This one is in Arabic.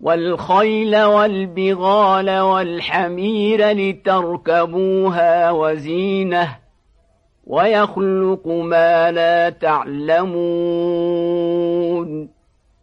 والخيل والبغال والحمير لتركبوها وزينة ويخلق ما لا تعلمون